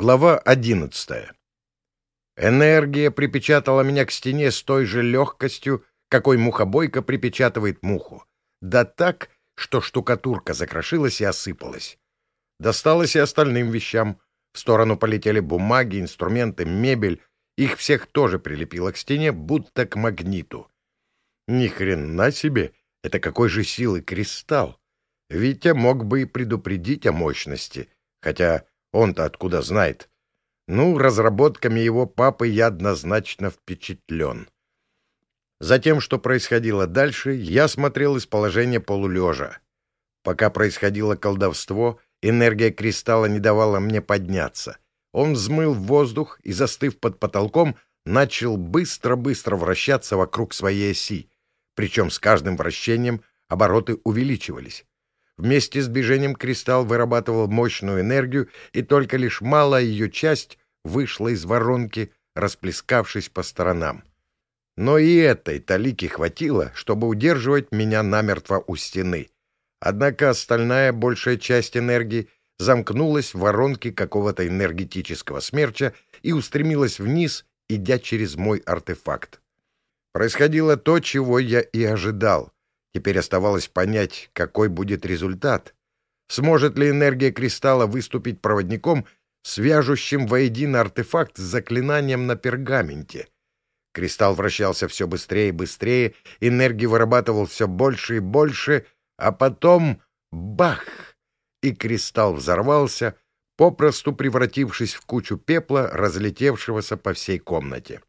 Глава одиннадцатая. Энергия припечатала меня к стене с той же легкостью, какой мухобойка припечатывает муху. Да так, что штукатурка закрошилась и осыпалась. Досталось и остальным вещам. В сторону полетели бумаги, инструменты, мебель. Их всех тоже прилепило к стене, будто к магниту. Ни хрена себе! Это какой же силы кристалл! Витя мог бы и предупредить о мощности, хотя он-то откуда знает? Ну, разработками его папы я однозначно впечатлен. Затем, что происходило дальше, я смотрел из положения полулежа. Пока происходило колдовство, энергия кристалла не давала мне подняться. Он взмыл в воздух и, застыв под потолком, начал быстро-быстро вращаться вокруг своей оси. Причем с каждым вращением обороты увеличивались. Вместе с движением кристалл вырабатывал мощную энергию, и только лишь малая ее часть вышла из воронки, расплескавшись по сторонам. Но и этой талики хватило, чтобы удерживать меня намертво у стены. Однако остальная большая часть энергии замкнулась в воронке какого-то энергетического смерча и устремилась вниз, идя через мой артефакт. Происходило то, чего я и ожидал — Теперь оставалось понять, какой будет результат. Сможет ли энергия кристалла выступить проводником, свяжущим воедино артефакт с заклинанием на пергаменте? Кристалл вращался все быстрее и быстрее, энергии вырабатывал все больше и больше, а потом — бах! И кристалл взорвался, попросту превратившись в кучу пепла, разлетевшегося по всей комнате.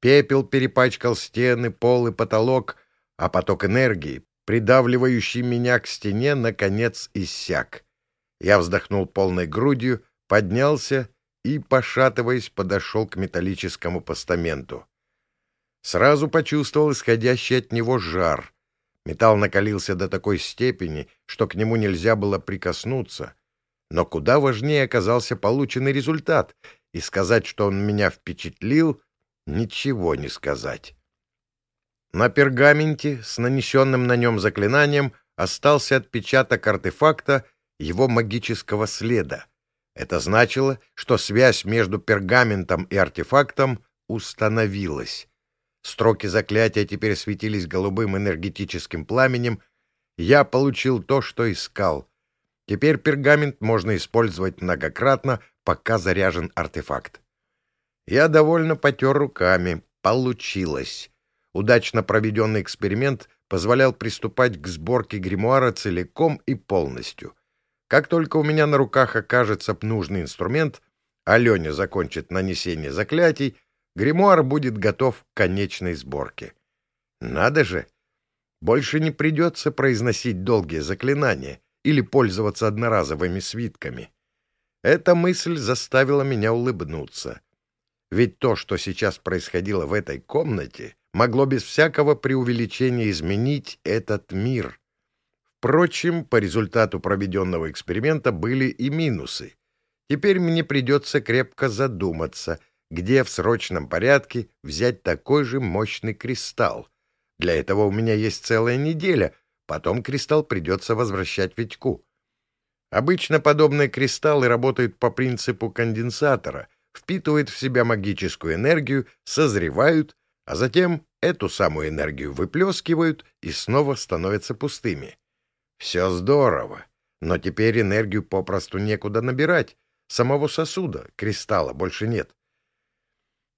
Пепел перепачкал стены, пол и потолок — а поток энергии, придавливающий меня к стене, наконец иссяк. Я вздохнул полной грудью, поднялся и, пошатываясь, подошел к металлическому постаменту. Сразу почувствовал исходящий от него жар. Металл накалился до такой степени, что к нему нельзя было прикоснуться. Но куда важнее оказался полученный результат, и сказать, что он меня впечатлил, ничего не сказать. На пергаменте с нанесенным на нем заклинанием остался отпечаток артефакта его магического следа. Это значило, что связь между пергаментом и артефактом установилась. Строки заклятия теперь светились голубым энергетическим пламенем. Я получил то, что искал. Теперь пергамент можно использовать многократно, пока заряжен артефакт. Я довольно потер руками. Получилось. Удачно проведенный эксперимент позволял приступать к сборке гримуара целиком и полностью. Как только у меня на руках окажется нужный инструмент, а Леня закончит нанесение заклятий, гримуар будет готов к конечной сборке. Надо же! Больше не придется произносить долгие заклинания или пользоваться одноразовыми свитками. Эта мысль заставила меня улыбнуться. Ведь то, что сейчас происходило в этой комнате, могло без всякого преувеличения изменить этот мир. Впрочем, по результату проведенного эксперимента были и минусы. Теперь мне придется крепко задуматься, где в срочном порядке взять такой же мощный кристалл. Для этого у меня есть целая неделя, потом кристалл придется возвращать Витьку. Обычно подобные кристаллы работают по принципу конденсатора, впитывают в себя магическую энергию, созревают а затем эту самую энергию выплескивают и снова становятся пустыми. Все здорово, но теперь энергию попросту некуда набирать. Самого сосуда, кристалла, больше нет.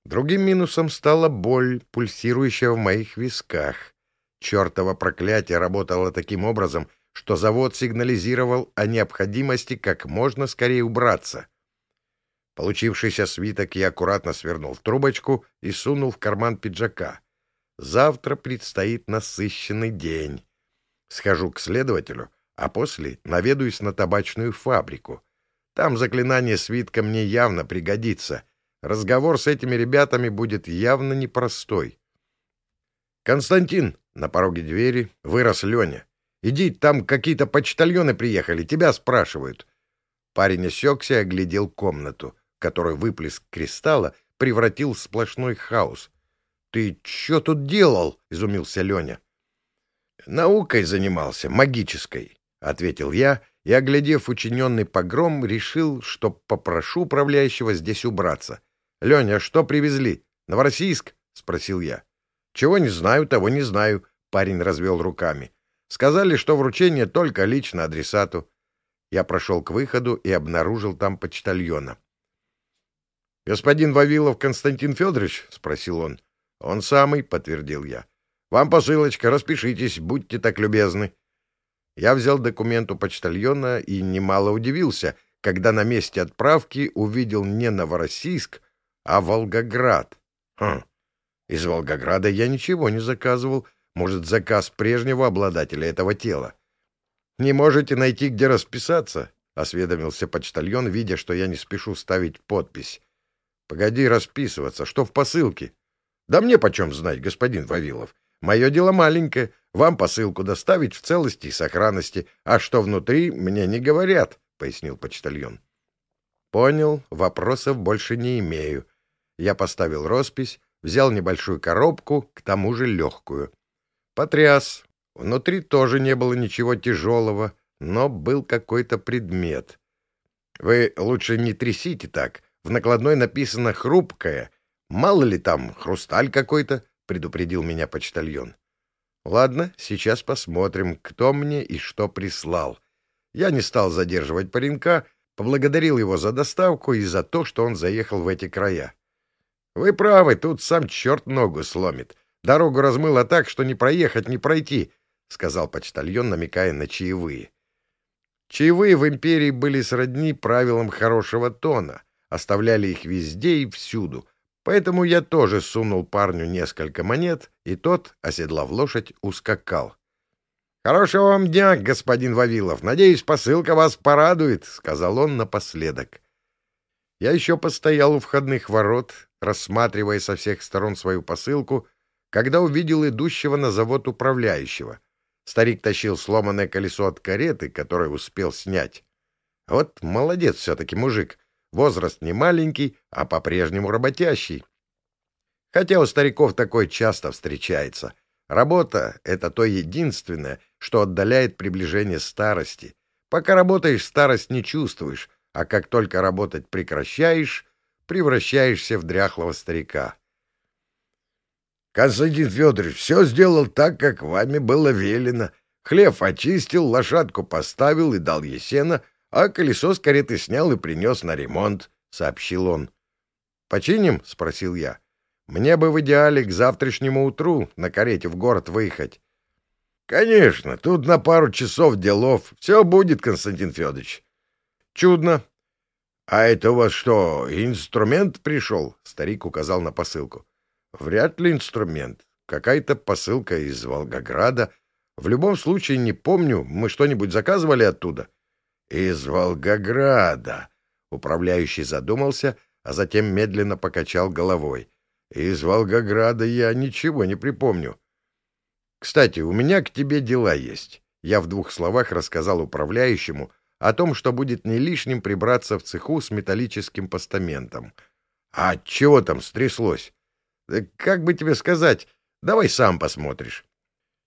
Другим минусом стала боль, пульсирующая в моих висках. Чертово проклятие работало таким образом, что завод сигнализировал о необходимости как можно скорее убраться. Получившийся свиток я аккуратно свернул в трубочку и сунул в карман пиджака. Завтра предстоит насыщенный день. Схожу к следователю, а после наведаюсь на табачную фабрику. Там заклинание свитка мне явно пригодится. Разговор с этими ребятами будет явно непростой. «Константин!» — на пороге двери вырос Леня. «Иди, там какие-то почтальоны приехали, тебя спрашивают». Парень осекся и оглядел комнату который выплеск кристалла превратил в сплошной хаос. — Ты что тут делал? — изумился Леня. — Наукой занимался, магической, — ответил я и, оглядев учиненный погром, решил, что попрошу управляющего здесь убраться. — Леня, что привезли? Новороссийск? — спросил я. — Чего не знаю, того не знаю, — парень развел руками. Сказали, что вручение только лично адресату. Я прошел к выходу и обнаружил там почтальона. — Господин Вавилов Константин Федорович? — спросил он. — Он самый, — подтвердил я. — Вам посылочка, распишитесь, будьте так любезны. Я взял документ у почтальона и немало удивился, когда на месте отправки увидел не Новороссийск, а Волгоград. Хм, из Волгограда я ничего не заказывал. Может, заказ прежнего обладателя этого тела. «Не можете найти, где расписаться?» — осведомился почтальон, видя, что я не спешу ставить подпись. «Погоди расписываться. Что в посылке?» «Да мне почем знать, господин Вавилов. Мое дело маленькое. Вам посылку доставить в целости и сохранности, а что внутри, мне не говорят», — пояснил почтальон. «Понял. Вопросов больше не имею». Я поставил роспись, взял небольшую коробку, к тому же легкую. Потряс. Внутри тоже не было ничего тяжелого, но был какой-то предмет. Вы лучше не трясите так. В накладной написано «хрупкое». Мало ли там, хрусталь какой-то, — предупредил меня почтальон. Ладно, сейчас посмотрим, кто мне и что прислал. Я не стал задерживать паренька, поблагодарил его за доставку и за то, что он заехал в эти края. Вы правы, тут сам черт ногу сломит. Дорогу размыло так, что не проехать, не пройти, — сказал почтальон, намекая на чаевые. Чаевые в империи были сродни правилам хорошего тона, оставляли их везде и всюду, поэтому я тоже сунул парню несколько монет, и тот, оседлав лошадь, ускакал. — Хорошего вам дня, господин Вавилов. Надеюсь, посылка вас порадует, — сказал он напоследок. Я еще постоял у входных ворот, рассматривая со всех сторон свою посылку, когда увидел идущего на завод управляющего. Старик тащил сломанное колесо от кареты, которое успел снять. Вот молодец все-таки мужик. Возраст не маленький, а по-прежнему работящий. Хотя у стариков такое часто встречается. Работа — это то единственное, что отдаляет приближение старости. Пока работаешь, старость не чувствуешь, а как только работать прекращаешь, превращаешься в дряхлого старика. Константин Федорович все сделал так, как вами было велено. Хлев очистил, лошадку поставил и дал ей сено, а колесо с кареты снял и принес на ремонт, — сообщил он. — Починим? — спросил я. — Мне бы в идеале к завтрашнему утру на карете в город выехать. — Конечно, тут на пару часов делов. Все будет, Константин Федорович. — Чудно. — А это у вас что, инструмент пришел? — старик указал на посылку. Вряд ли инструмент. Какая-то посылка из Волгограда. В любом случае, не помню, мы что-нибудь заказывали оттуда? Из Волгограда. Управляющий задумался, а затем медленно покачал головой. Из Волгограда я ничего не припомню. Кстати, у меня к тебе дела есть. Я в двух словах рассказал управляющему о том, что будет не лишним прибраться в цеху с металлическим постаментом. А чего там стряслось? Как бы тебе сказать? Давай сам посмотришь.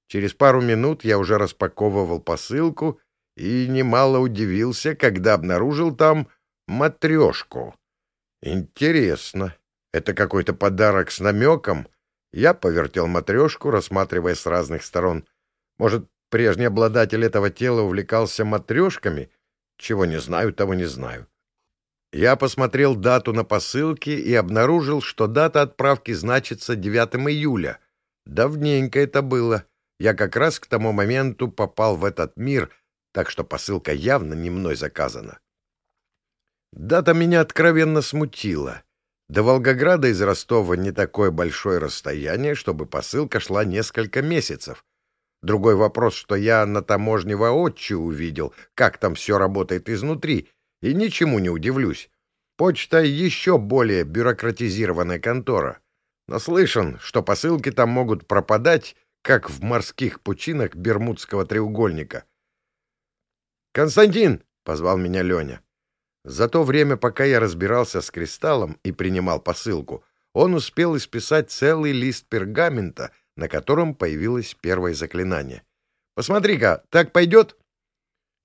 Через пару минут я уже распаковывал посылку и немало удивился, когда обнаружил там матрешку. Интересно, это какой-то подарок с намеком? Я повертел матрешку, рассматривая с разных сторон. Может, прежний обладатель этого тела увлекался матрешками? Чего не знаю, того не знаю. Я посмотрел дату на посылке и обнаружил, что дата отправки значится 9 июля. Давненько это было. Я как раз к тому моменту попал в этот мир, так что посылка явно не мной заказана. Дата меня откровенно смутила. До Волгограда из Ростова не такое большое расстояние, чтобы посылка шла несколько месяцев. Другой вопрос, что я на таможне воочию увидел, как там все работает изнутри — и ничему не удивлюсь. Почта — еще более бюрократизированная контора. Наслышан, что посылки там могут пропадать, как в морских пучинах Бермудского треугольника. «Константин!» — позвал меня Леня. За то время, пока я разбирался с кристаллом и принимал посылку, он успел исписать целый лист пергамента, на котором появилось первое заклинание. «Посмотри-ка, так пойдет?»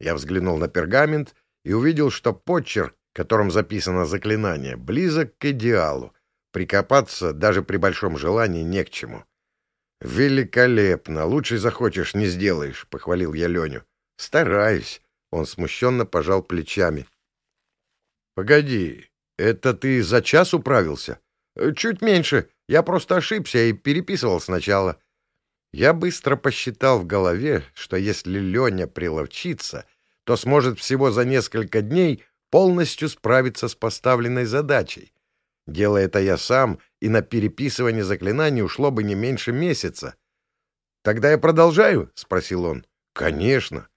Я взглянул на пергамент и увидел, что почерк, которым записано заклинание, близок к идеалу. Прикопаться даже при большом желании не к чему. «Великолепно! Лучше захочешь, не сделаешь», — похвалил я Леню. «Стараюсь». Он смущенно пожал плечами. «Погоди, это ты за час управился?» «Чуть меньше. Я просто ошибся и переписывал сначала». Я быстро посчитал в голове, что если Леня приловчится, то сможет всего за несколько дней полностью справиться с поставленной задачей. Делая это я сам, и на переписывание заклинаний ушло бы не меньше месяца. «Тогда я продолжаю?» — спросил он. «Конечно».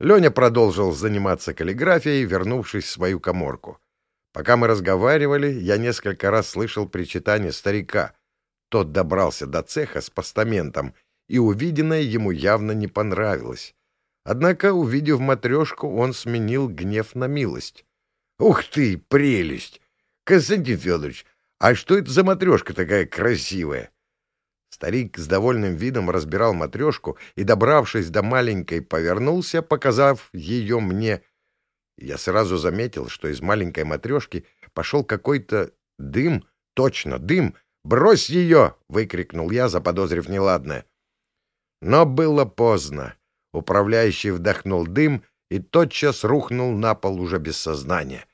Леня продолжил заниматься каллиграфией, вернувшись в свою коморку. Пока мы разговаривали, я несколько раз слышал причитание старика. Тот добрался до цеха с постаментом, и увиденное ему явно не понравилось. Однако, увидев матрешку, он сменил гнев на милость. — Ух ты, прелесть! Константин Федорович, а что это за матрешка такая красивая? Старик с довольным видом разбирал матрешку и, добравшись до маленькой, повернулся, показав ее мне. Я сразу заметил, что из маленькой матрешки пошел какой-то дым, точно дым. «Брось ее!» — выкрикнул я, заподозрив неладное. Но было поздно. Управляющий вдохнул дым и тотчас рухнул на пол уже без сознания.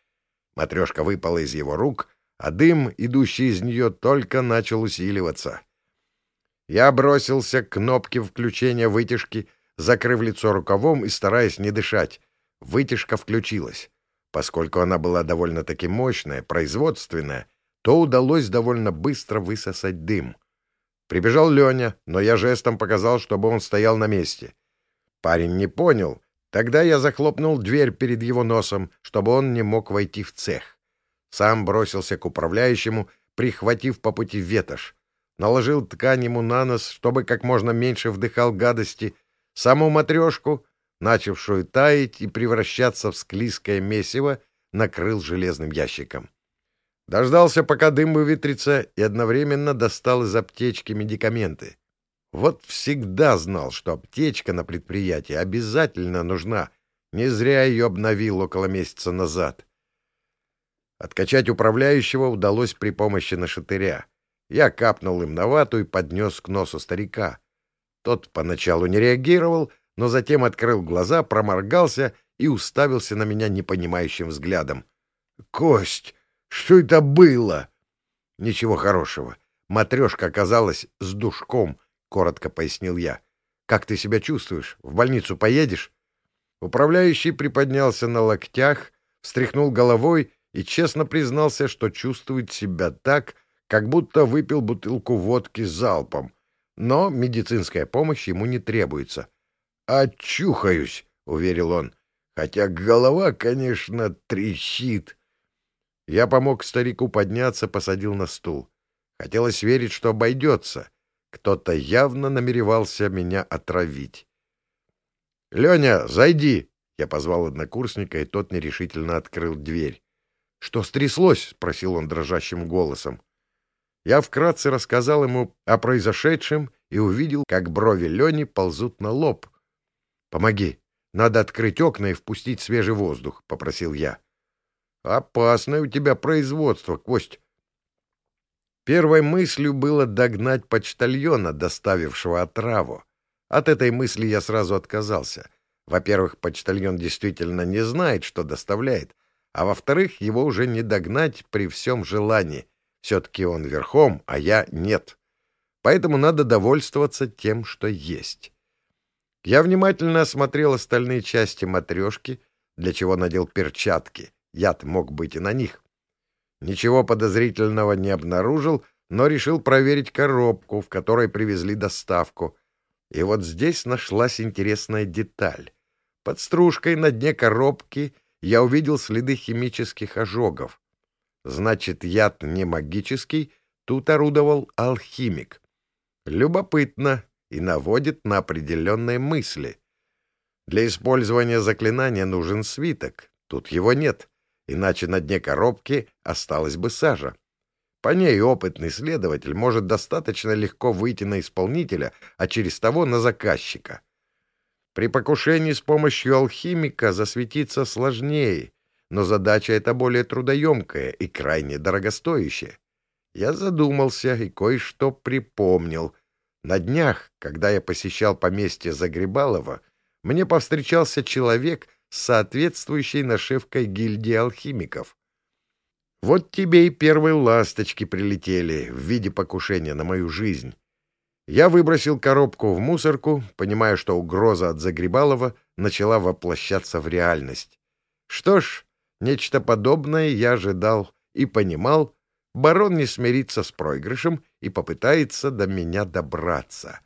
Матрешка выпала из его рук, а дым, идущий из нее, только начал усиливаться. Я бросился к кнопке включения вытяжки, закрыв лицо рукавом и стараясь не дышать. Вытяжка включилась. Поскольку она была довольно-таки мощная, производственная, то удалось довольно быстро высосать дым. Прибежал Леня, но я жестом показал, чтобы он стоял на месте. Парень не понял. Тогда я захлопнул дверь перед его носом, чтобы он не мог войти в цех. Сам бросился к управляющему, прихватив по пути ветошь. Наложил ткань ему на нос, чтобы как можно меньше вдыхал гадости. Саму матрешку, начавшую таять и превращаться в склизкое месиво, накрыл железным ящиком. Дождался, пока дым выветрится, и одновременно достал из аптечки медикаменты. Вот всегда знал, что аптечка на предприятии обязательно нужна. Не зря ее обновил около месяца назад. Откачать управляющего удалось при помощи нашатыря. Я капнул им на вату и поднес к носу старика. Тот поначалу не реагировал, но затем открыл глаза, проморгался и уставился на меня непонимающим взглядом. — Кость! Что это было? — Ничего хорошего. Матрешка оказалась с душком, — коротко пояснил я. — Как ты себя чувствуешь? В больницу поедешь? Управляющий приподнялся на локтях, встряхнул головой и честно признался, что чувствует себя так, как будто выпил бутылку водки залпом. Но медицинская помощь ему не требуется. «Очухаюсь», — уверил он, — «хотя голова, конечно, трещит». Я помог старику подняться, посадил на стул. Хотелось верить, что обойдется. Кто-то явно намеревался меня отравить. — Леня, зайди! — я позвал однокурсника, и тот нерешительно открыл дверь. — Что стряслось? — спросил он дрожащим голосом. Я вкратце рассказал ему о произошедшем и увидел, как брови Лени ползут на лоб. — Помоги. Надо открыть окна и впустить свежий воздух, — попросил я. Опасное у тебя производство, Кость. Первой мыслью было догнать почтальона, доставившего отраву. От этой мысли я сразу отказался. Во-первых, почтальон действительно не знает, что доставляет, а во-вторых, его уже не догнать при всем желании. Все-таки он верхом, а я нет. Поэтому надо довольствоваться тем, что есть. Я внимательно осмотрел остальные части матрешки, для чего надел перчатки. Яд мог быть и на них. Ничего подозрительного не обнаружил, но решил проверить коробку, в которой привезли доставку. И вот здесь нашлась интересная деталь. Под стружкой на дне коробки я увидел следы химических ожогов. Значит, яд не магический, тут орудовал алхимик. Любопытно и наводит на определенные мысли. Для использования заклинания нужен свиток. Тут его нет иначе на дне коробки осталась бы сажа. По ней опытный следователь может достаточно легко выйти на исполнителя, а через того на заказчика. При покушении с помощью алхимика засветиться сложнее, но задача эта более трудоемкая и крайне дорогостоящая. Я задумался и кое-что припомнил. На днях, когда я посещал поместье Загребалова, мне повстречался человек с соответствующей нашивкой гильдии алхимиков. Вот тебе и первые ласточки прилетели в виде покушения на мою жизнь. Я выбросил коробку в мусорку, понимая, что угроза от Загребалова начала воплощаться в реальность. Что ж, нечто подобное я ожидал и понимал, барон не смирится с проигрышем и попытается до меня добраться.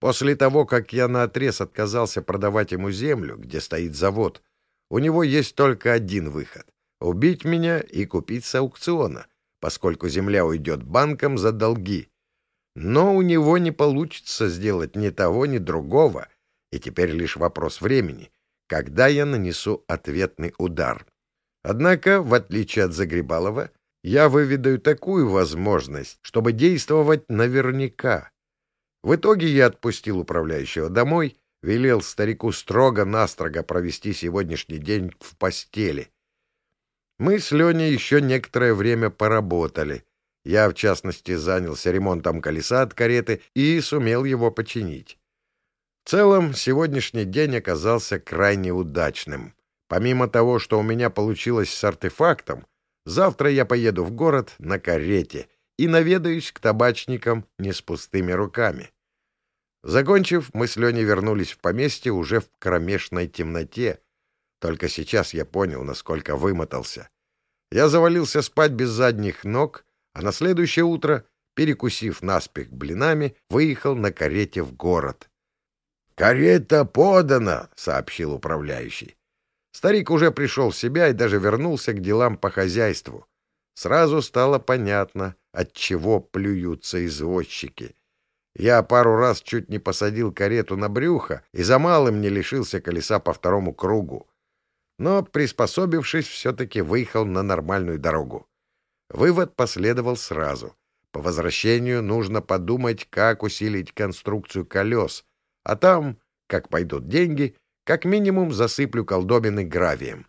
После того, как я наотрез отказался продавать ему землю, где стоит завод, у него есть только один выход — убить меня и купить с аукциона, поскольку земля уйдет банкам за долги — но у него не получится сделать ни того, ни другого, и теперь лишь вопрос времени, когда я нанесу ответный удар. Однако, в отличие от Загребалова, я выведаю такую возможность, чтобы действовать наверняка. В итоге я отпустил управляющего домой, велел старику строго-настрого провести сегодняшний день в постели. Мы с Леней еще некоторое время поработали — я, в частности, занялся ремонтом колеса от кареты и сумел его починить. В целом, сегодняшний день оказался крайне удачным. Помимо того, что у меня получилось с артефактом, завтра я поеду в город на карете и наведаюсь к табачникам не с пустыми руками. Закончив, мы с Леней вернулись в поместье уже в кромешной темноте. Только сейчас я понял, насколько вымотался. Я завалился спать без задних ног а на следующее утро, перекусив наспех блинами, выехал на карете в город. «Карета подана!» — сообщил управляющий. Старик уже пришел в себя и даже вернулся к делам по хозяйству. Сразу стало понятно, от чего плюются извозчики. Я пару раз чуть не посадил карету на брюхо и за малым не лишился колеса по второму кругу. Но, приспособившись, все-таки выехал на нормальную дорогу. Вывод последовал сразу. По возвращению нужно подумать, как усилить конструкцию колес, а там, как пойдут деньги, как минимум засыплю колдобины гравием.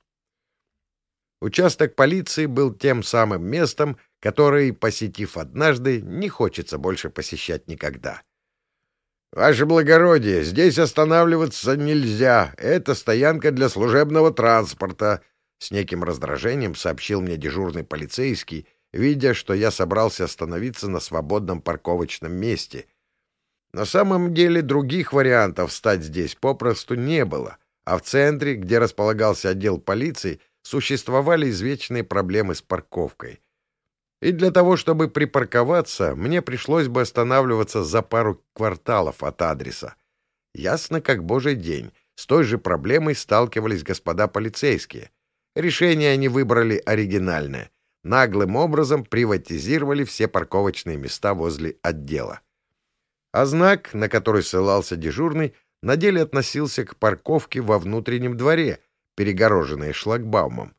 Участок полиции был тем самым местом, который, посетив однажды, не хочется больше посещать никогда. — Ваше благородие, здесь останавливаться нельзя. Это стоянка для служебного транспорта, с неким раздражением сообщил мне дежурный полицейский, видя, что я собрался остановиться на свободном парковочном месте. На самом деле других вариантов стать здесь попросту не было, а в центре, где располагался отдел полиции, существовали извечные проблемы с парковкой. И для того, чтобы припарковаться, мне пришлось бы останавливаться за пару кварталов от адреса. Ясно как божий день, с той же проблемой сталкивались господа полицейские — Решение они выбрали оригинальное. Наглым образом приватизировали все парковочные места возле отдела. А знак, на который ссылался дежурный, на деле относился к парковке во внутреннем дворе, перегороженной шлагбаумом.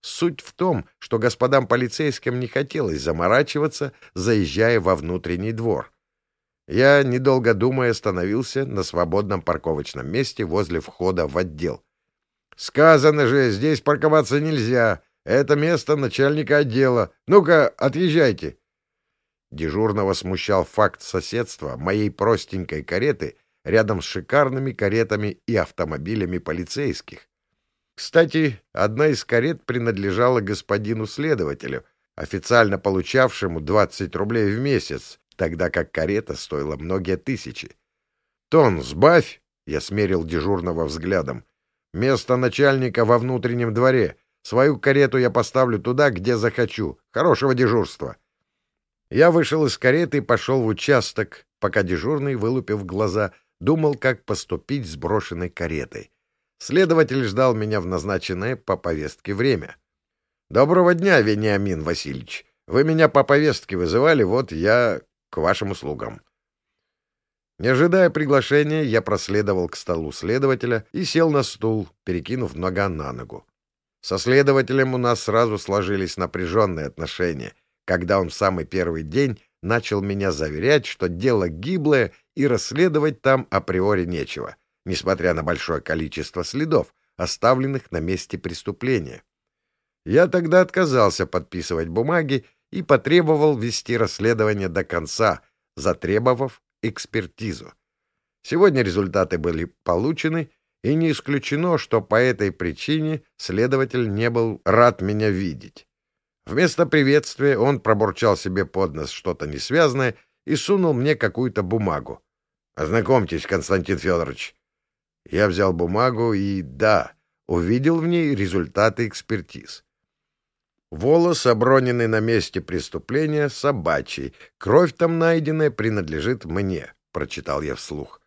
Суть в том, что господам полицейским не хотелось заморачиваться, заезжая во внутренний двор. Я, недолго думая, остановился на свободном парковочном месте возле входа в отдел. Сказано же, здесь парковаться нельзя. Это место начальника отдела. Ну-ка, отъезжайте. Дежурного смущал факт соседства моей простенькой кареты рядом с шикарными каретами и автомобилями полицейских. Кстати, одна из карет принадлежала господину следователю, официально получавшему 20 рублей в месяц, тогда как карета стоила многие тысячи. «Тон, сбавь!» — я смерил дежурного взглядом. Место начальника во внутреннем дворе. Свою карету я поставлю туда, где захочу. Хорошего дежурства. Я вышел из кареты и пошел в участок, пока дежурный, вылупив глаза, думал, как поступить с брошенной каретой. Следователь ждал меня в назначенное по повестке время. — Доброго дня, Вениамин Васильевич. Вы меня по повестке вызывали, вот я к вашим услугам. Не ожидая приглашения, я проследовал к столу следователя и сел на стул, перекинув нога на ногу. Со следователем у нас сразу сложились напряженные отношения, когда он в самый первый день начал меня заверять, что дело гиблое и расследовать там априори нечего. несмотря на большое количество следов, оставленных на месте преступления. Я тогда отказался подписывать бумаги и потребовал вести расследование до конца, затребовав экспертизу. Сегодня результаты были получены, и не исключено, что по этой причине следователь не был рад меня видеть. Вместо приветствия он пробурчал себе под нос что-то несвязное и сунул мне какую-то бумагу. «Ознакомьтесь, Константин Федорович». Я взял бумагу и, да, увидел в ней результаты экспертиз. Волос, оброненный на месте преступления, собачий. Кровь там найденная принадлежит мне, — прочитал я вслух.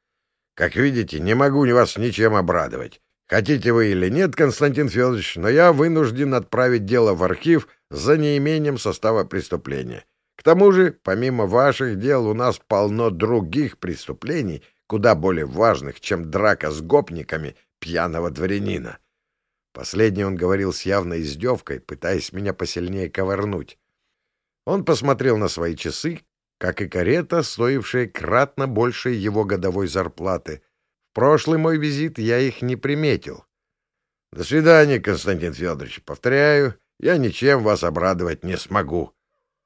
Как видите, не могу вас ничем обрадовать. Хотите вы или нет, Константин Федорович, но я вынужден отправить дело в архив за неимением состава преступления. К тому же, помимо ваших дел, у нас полно других преступлений, куда более важных, чем драка с гопниками пьяного дворянина. Последний он говорил с явной издевкой, пытаясь меня посильнее ковырнуть. Он посмотрел на свои часы, как и карета, стоившая кратно больше его годовой зарплаты. Прошлый мой визит я их не приметил. — До свидания, Константин Федорович. Повторяю, я ничем вас обрадовать не смогу.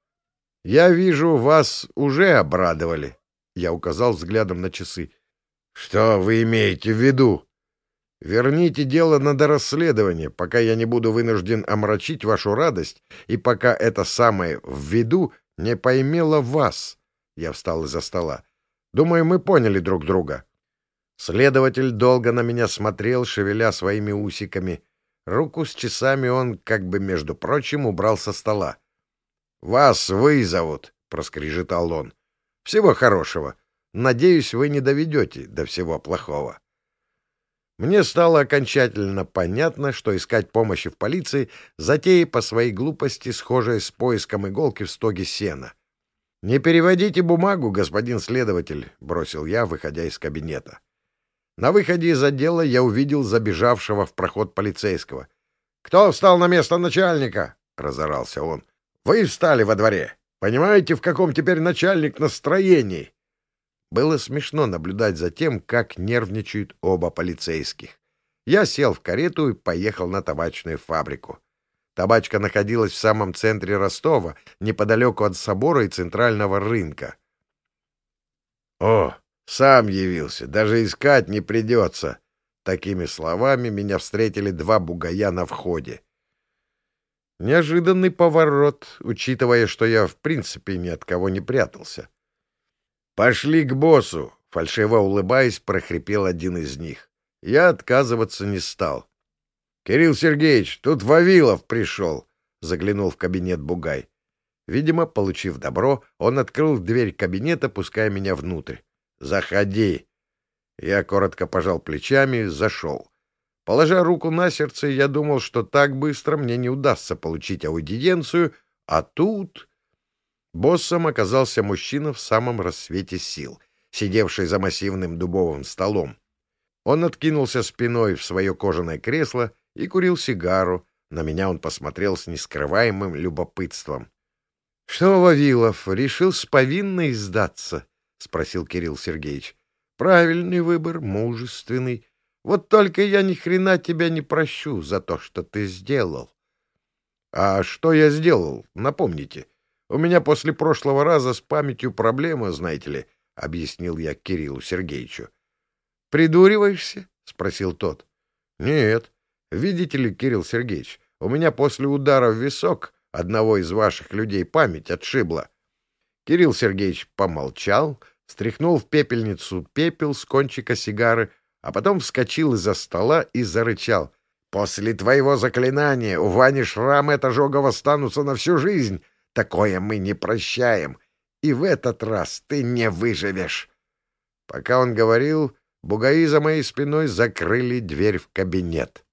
— Я вижу, вас уже обрадовали. Я указал взглядом на часы. — Что вы имеете в виду? — Верните дело на дорасследование, пока я не буду вынужден омрачить вашу радость, и пока это самое «в виду» не поимело вас. Я встал из-за стола. Думаю, мы поняли друг друга. Следователь долго на меня смотрел, шевеля своими усиками. Руку с часами он, как бы, между прочим, убрал со стола. — Вас вызовут, — проскрежетал он. — Всего хорошего. Надеюсь, вы не доведете до всего плохого. Мне стало окончательно понятно, что искать помощи в полиции — затея по своей глупости, схожая с поиском иголки в стоге сена. «Не переводите бумагу, господин следователь», — бросил я, выходя из кабинета. На выходе из отдела я увидел забежавшего в проход полицейского. «Кто встал на место начальника?» — разорался он. «Вы встали во дворе. Понимаете, в каком теперь начальник настроении?» Было смешно наблюдать за тем, как нервничают оба полицейских. Я сел в карету и поехал на табачную фабрику. Табачка находилась в самом центре Ростова, неподалеку от собора и центрального рынка. «О, сам явился, даже искать не придется!» Такими словами меня встретили два бугая на входе. Неожиданный поворот, учитывая, что я в принципе ни от кого не прятался. «Пошли к боссу!» — фальшиво улыбаясь, прохрипел один из них. Я отказываться не стал. «Кирилл Сергеевич, тут Вавилов пришел!» — заглянул в кабинет Бугай. Видимо, получив добро, он открыл дверь кабинета, пуская меня внутрь. «Заходи!» Я коротко пожал плечами, зашел. Положа руку на сердце, я думал, что так быстро мне не удастся получить аудиенцию, а тут... Боссом оказался мужчина в самом рассвете сил, сидевший за массивным дубовым столом. Он откинулся спиной в свое кожаное кресло и курил сигару. На меня он посмотрел с нескрываемым любопытством. — Что, Вавилов, решил с повинной сдаться? — спросил Кирилл Сергеевич. — Правильный выбор, мужественный. Вот только я ни хрена тебя не прощу за то, что ты сделал. — А что я сделал? Напомните. — у меня после прошлого раза с памятью проблема, знаете ли, — объяснил я Кириллу Сергеевичу. — Придуриваешься? — спросил тот. — Нет. Видите ли, Кирилл Сергеевич, у меня после удара в висок одного из ваших людей память отшибла. Кирилл Сергеевич помолчал, стряхнул в пепельницу пепел с кончика сигары, а потом вскочил из-за стола и зарычал. — После твоего заклинания у Вани шрамы от ожогов останутся на всю жизнь. Такое мы не прощаем. И в этот раз ты не выживешь. Пока он говорил, бугаи за моей спиной закрыли дверь в кабинет.